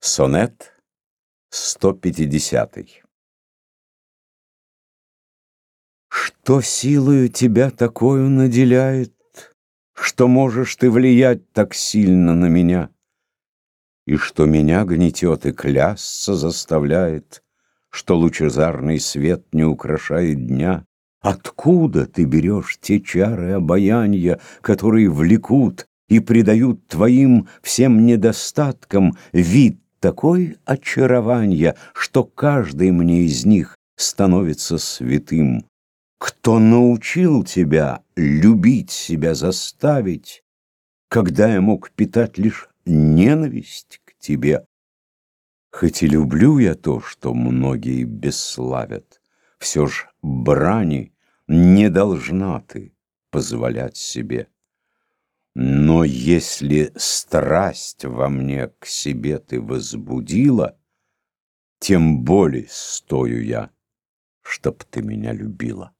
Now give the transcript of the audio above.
Сонет 150 Что силою тебя такою наделяет, Что можешь ты влиять так сильно на меня, И что меня гнетет и клясться заставляет, Что лучезарный свет не украшает дня? Откуда ты берешь те чары обаяния, Которые влекут и придают твоим всем недостаткам вид такой очарования, что каждый мне из них становится святым. Кто научил тебя любить себя заставить, когда я мог питать лишь ненависть к тебе? Хоть и люблю я то, что многие бесславят, все ж брани не должна ты позволять себе. Но если страсть во мне к себе ты возбудила, Тем более стою я, чтоб ты меня любила.